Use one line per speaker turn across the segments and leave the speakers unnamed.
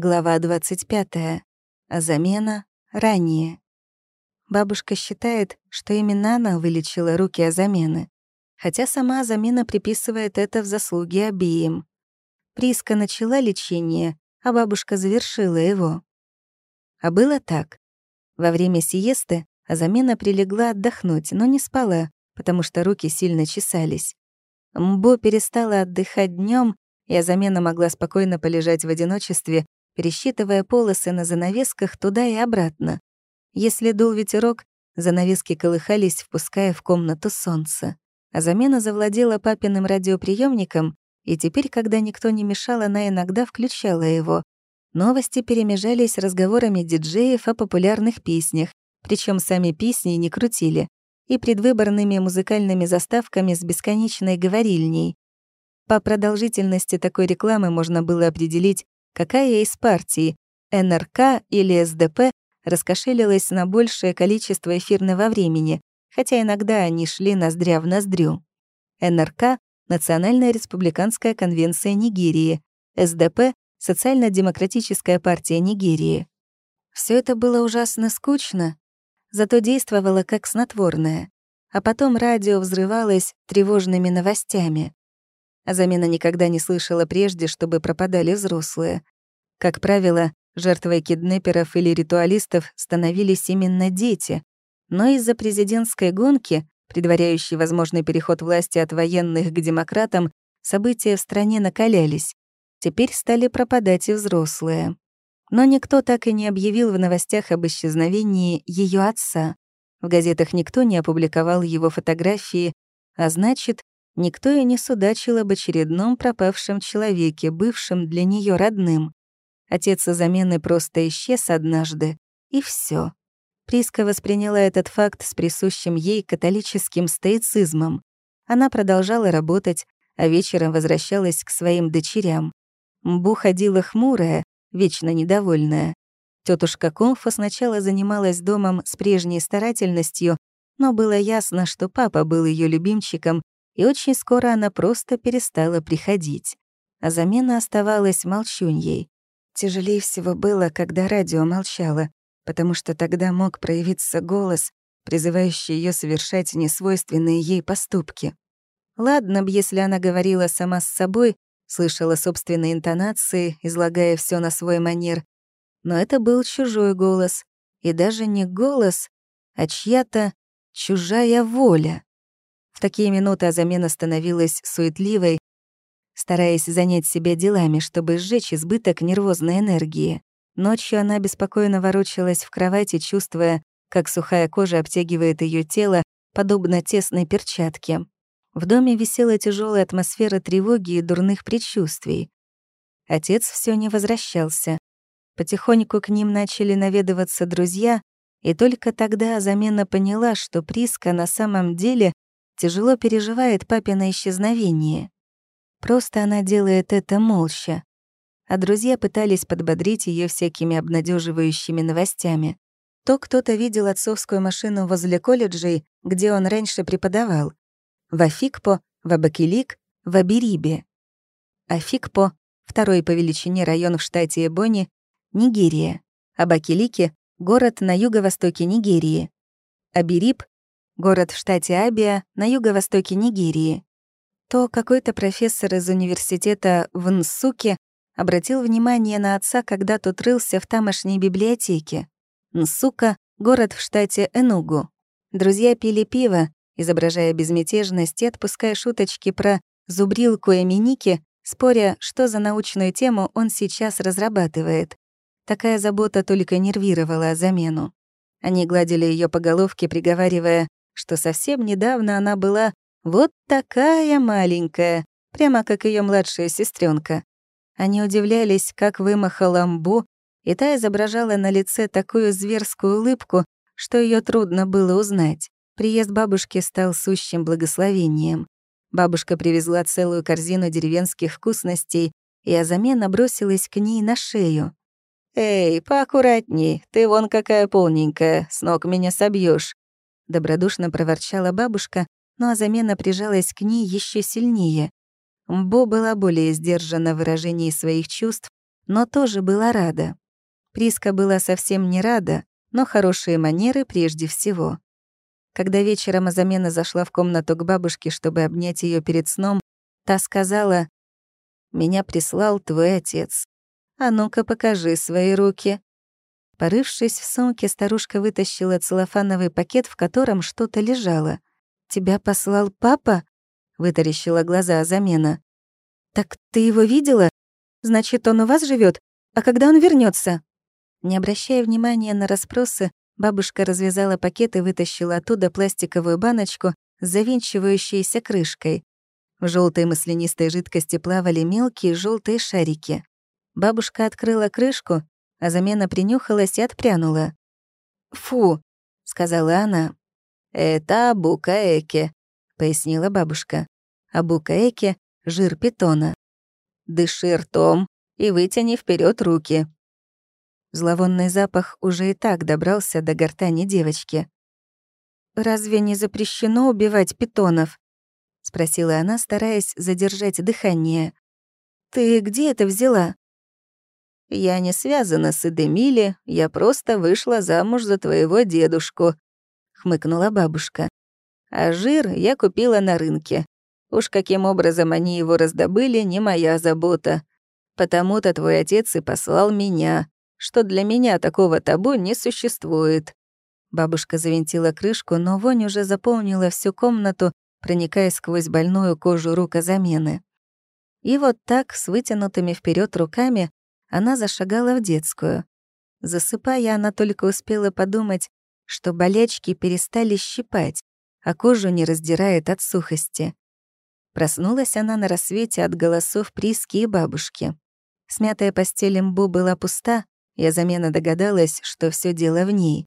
Глава 25. А замена ранее. Бабушка считает, что именно она вылечила руки Азамены, хотя сама Азамена приписывает это в заслуги обеим. Приска начала лечение, а бабушка завершила его. А было так. Во время сиесты Азамена прилегла отдохнуть, но не спала, потому что руки сильно чесались. Мбо перестала отдыхать днем, и Азамена могла спокойно полежать в одиночестве, пересчитывая полосы на занавесках туда и обратно. Если дул ветерок, занавески колыхались, впуская в комнату солнце. А замена завладела папиным радиоприемником, и теперь, когда никто не мешал, она иногда включала его. Новости перемежались разговорами диджеев о популярных песнях, причем сами песни не крутили, и предвыборными музыкальными заставками с бесконечной говорильней. По продолжительности такой рекламы можно было определить, какая из партий, НРК или СДП, раскошелилась на большее количество эфирного времени, хотя иногда они шли ноздря в ноздрю. НРК — Национальная республиканская конвенция Нигерии, СДП — Социально-демократическая партия Нигерии. Все это было ужасно скучно, зато действовало как снотворное. А потом радио взрывалось тревожными новостями. А замена никогда не слышала прежде, чтобы пропадали взрослые. Как правило, жертвой киднеперов или ритуалистов становились именно дети. Но из-за президентской гонки, предваряющей возможный переход власти от военных к демократам, события в стране накалялись. Теперь стали пропадать и взрослые. Но никто так и не объявил в новостях об исчезновении ее отца. В газетах никто не опубликовал его фотографии, а значит, никто и не судачил об очередном пропавшем человеке, бывшем для нее родным. Отец замены просто исчез однажды, и все. Приска восприняла этот факт с присущим ей католическим стоицизмом. Она продолжала работать, а вечером возвращалась к своим дочерям. Мбу ходила хмурая, вечно недовольная. Тетушка Конфа сначала занималась домом с прежней старательностью, но было ясно, что папа был ее любимчиком и очень скоро она просто перестала приходить. А замена оставалась молчуньей. Тяжелее всего было, когда радио молчало, потому что тогда мог проявиться голос, призывающий ее совершать несвойственные ей поступки. Ладно б, если она говорила сама с собой, слышала собственные интонации, излагая все на свой манер, но это был чужой голос, и даже не голос, а чья-то чужая воля. В такие минуты Азамена становилась суетливой, стараясь занять себя делами, чтобы сжечь избыток нервозной энергии. Ночью она беспокойно ворочалась в кровати, чувствуя, как сухая кожа обтягивает ее тело, подобно тесной перчатке. В доме висела тяжелая атмосфера тревоги и дурных предчувствий. Отец все не возвращался. Потихоньку к ним начали наведываться друзья, и только тогда замена поняла, что Приска на самом деле тяжело переживает папино исчезновение. Просто она делает это молча. А друзья пытались подбодрить ее всякими обнадеживающими новостями. То кто-то видел отцовскую машину возле колледжей, где он раньше преподавал. В Афикпо, в Абакилик, в Абирибе. Афикпо — второй по величине район в штате Эбони, Нигерия. Абакилики — город на юго-востоке Нигерии. Абириб город в штате Абия на юго-востоке Нигерии, то какой-то профессор из университета в Нсуке обратил внимание на отца, когда тот рылся в тамошней библиотеке. Нсука — город в штате Энугу. Друзья пили пиво, изображая безмятежность и отпуская шуточки про зубрилку Эминики, споря, что за научную тему он сейчас разрабатывает. Такая забота только нервировала замену. Они гладили ее по головке, приговаривая что совсем недавно она была вот такая маленькая, прямо как ее младшая сестренка. Они удивлялись, как вымахала Мбу, и та изображала на лице такую зверскую улыбку, что ее трудно было узнать. Приезд бабушки стал сущим благословением. Бабушка привезла целую корзину деревенских вкусностей, и Азамена бросилась к ней на шею. «Эй, поаккуратней, ты вон какая полненькая, с ног меня собьешь. Добродушно проворчала бабушка, но замена прижалась к ней еще сильнее. Мбо была более сдержана в выражении своих чувств, но тоже была рада. Приска была совсем не рада, но хорошие манеры прежде всего. Когда вечером Азамена зашла в комнату к бабушке, чтобы обнять ее перед сном, та сказала, «Меня прислал твой отец. А ну-ка покажи свои руки». Порывшись в сумке, старушка вытащила целлофановый пакет, в котором что-то лежало. «Тебя послал папа?» — вытаращила глаза Азамена. «Так ты его видела? Значит, он у вас живет? А когда он вернется? Не обращая внимания на расспросы, бабушка развязала пакет и вытащила оттуда пластиковую баночку с завинчивающейся крышкой. В желтой маслянистой жидкости плавали мелкие желтые шарики. Бабушка открыла крышку, а замена принюхалась и отпрянула. «Фу!» — сказала она. «Это букаэке», — пояснила бабушка. А букаэке — жир питона. «Дыши ртом и вытяни вперед руки», Зловонный запах уже и так добрался до гортани девочки. «Разве не запрещено убивать питонов?» — спросила она, стараясь задержать дыхание. «Ты где это взяла?» «Я не связана с Эдемили, я просто вышла замуж за твоего дедушку», — хмыкнула бабушка. «А жир я купила на рынке. Уж каким образом они его раздобыли, не моя забота. Потому-то твой отец и послал меня что для меня такого табу не существует. Бабушка завинтила крышку, но вонь уже заполнила всю комнату, проникая сквозь больную кожу рука замены. И вот так, с вытянутыми вперед руками, она зашагала в детскую. Засыпая, она только успела подумать, что болячки перестали щипать, а кожу не раздирает от сухости. Проснулась она на рассвете от голосов Приски и бабушки. Смятая постель Мбу была пуста, я замена догадалась, что все дело в ней.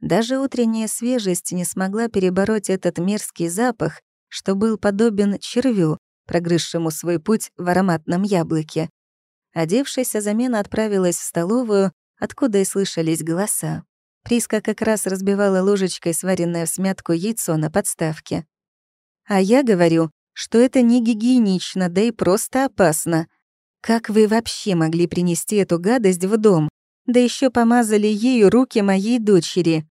Даже утренняя свежесть не смогла перебороть этот мерзкий запах, что был подобен червю, прогрызшему свой путь в ароматном яблоке. Одевшись, замена отправилась в столовую, откуда и слышались голоса. Приска как раз разбивала ложечкой сваренное в смятку яйцо на подставке. «А я говорю, что это не гигиенично, да и просто опасно. Как вы вообще могли принести эту гадость в дом? да еще помазали ею руки моей дочери.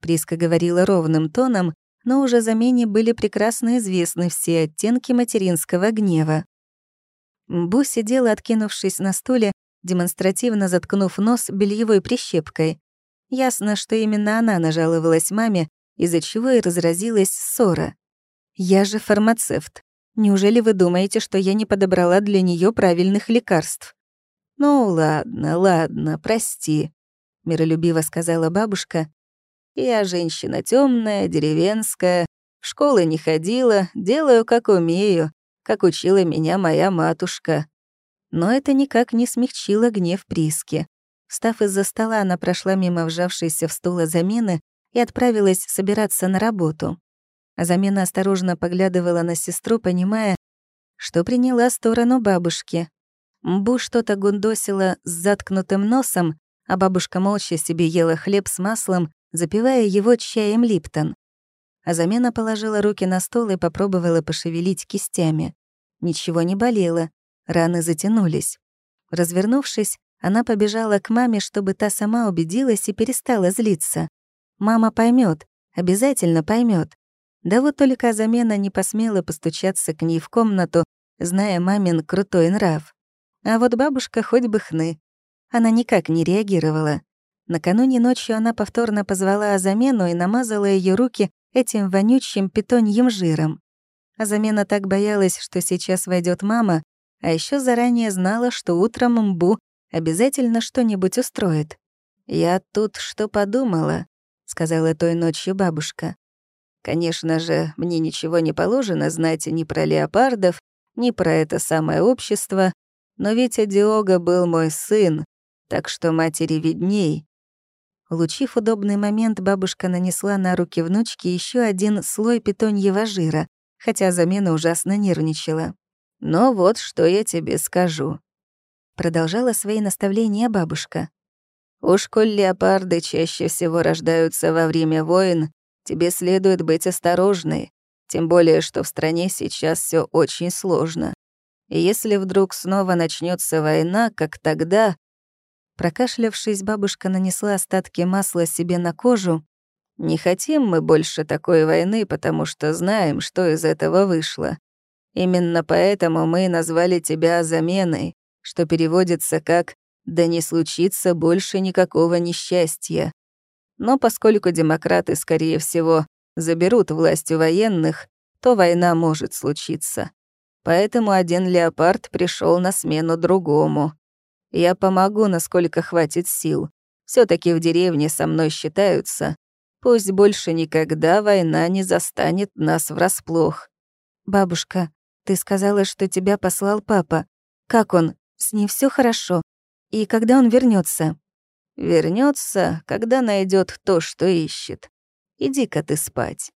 Приска говорила ровным тоном, но уже замене были прекрасно известны все оттенки материнского гнева. Бу сидела, откинувшись на стуле, демонстративно заткнув нос бельевой прищепкой. Ясно, что именно она нажаловалась маме, из-за чего и разразилась ссора. «Я же фармацевт. Неужели вы думаете, что я не подобрала для нее правильных лекарств? «Ну ладно, ладно, прости», — миролюбиво сказала бабушка. «Я женщина темная, деревенская, в школы не ходила, делаю, как умею, как учила меня моя матушка». Но это никак не смягчило гнев Приски. Встав из-за стола, она прошла мимо вжавшейся в стула замены и отправилась собираться на работу. А замена осторожно поглядывала на сестру, понимая, что приняла сторону бабушки. Мбу что-то гундосила с заткнутым носом, а бабушка молча себе ела хлеб с маслом, запивая его чаем Липтон. А замена положила руки на стол и попробовала пошевелить кистями. Ничего не болело, раны затянулись. Развернувшись, она побежала к маме, чтобы та сама убедилась и перестала злиться. Мама поймет, обязательно поймет. Да вот только замена не посмела постучаться к ней в комнату, зная мамин крутой нрав. А вот бабушка хоть бы хны. Она никак не реагировала. Накануне ночью она повторно позвала замену и намазала ее руки этим вонючим питоньим жиром. А замена так боялась, что сейчас войдет мама, а еще заранее знала, что утром Мбу обязательно что-нибудь устроит. «Я тут что подумала», — сказала той ночью бабушка. «Конечно же, мне ничего не положено знать ни про леопардов, ни про это самое общество, но ведь Диога был мой сын, так что матери видней. Лучив удобный момент, бабушка нанесла на руки внучки еще один слой питоньего жира, хотя замена ужасно нервничала. «Но вот что я тебе скажу», — продолжала свои наставления бабушка. «Уж коль леопарды чаще всего рождаются во время войн, тебе следует быть осторожной, тем более, что в стране сейчас все очень сложно. И если вдруг снова начнется война, как тогда... Прокашлявшись, бабушка нанесла остатки масла себе на кожу. «Не хотим мы больше такой войны, потому что знаем, что из этого вышло. Именно поэтому мы назвали тебя заменой, что переводится как «да не случится больше никакого несчастья». Но поскольку демократы, скорее всего, заберут власть у военных, то война может случиться. Поэтому один леопард пришел на смену другому. Я помогу, насколько хватит сил. все таки в деревне со мной считаются. Пусть больше никогда война не застанет нас врасплох. Бабушка, ты сказала, что тебя послал папа. Как он? С ним все хорошо? И когда он вернется? Вернется, когда найдет то, что ищет. Иди-ка ты спать.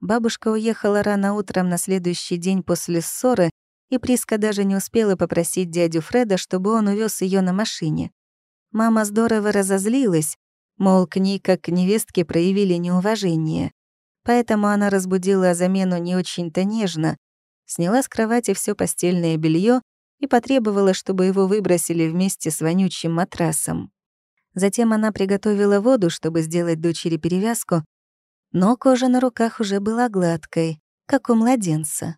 Бабушка уехала рано утром на следующий день после ссоры, и Приска даже не успела попросить дядю Фреда, чтобы он увез ее на машине. Мама здорово разозлилась, мол, к ней как к невестке проявили неуважение. Поэтому она разбудила замену не очень-то нежно, сняла с кровати все постельное белье и потребовала, чтобы его выбросили вместе с вонючим матрасом. Затем она приготовила воду, чтобы сделать дочери перевязку, но кожа на руках уже была гладкой, как у младенца.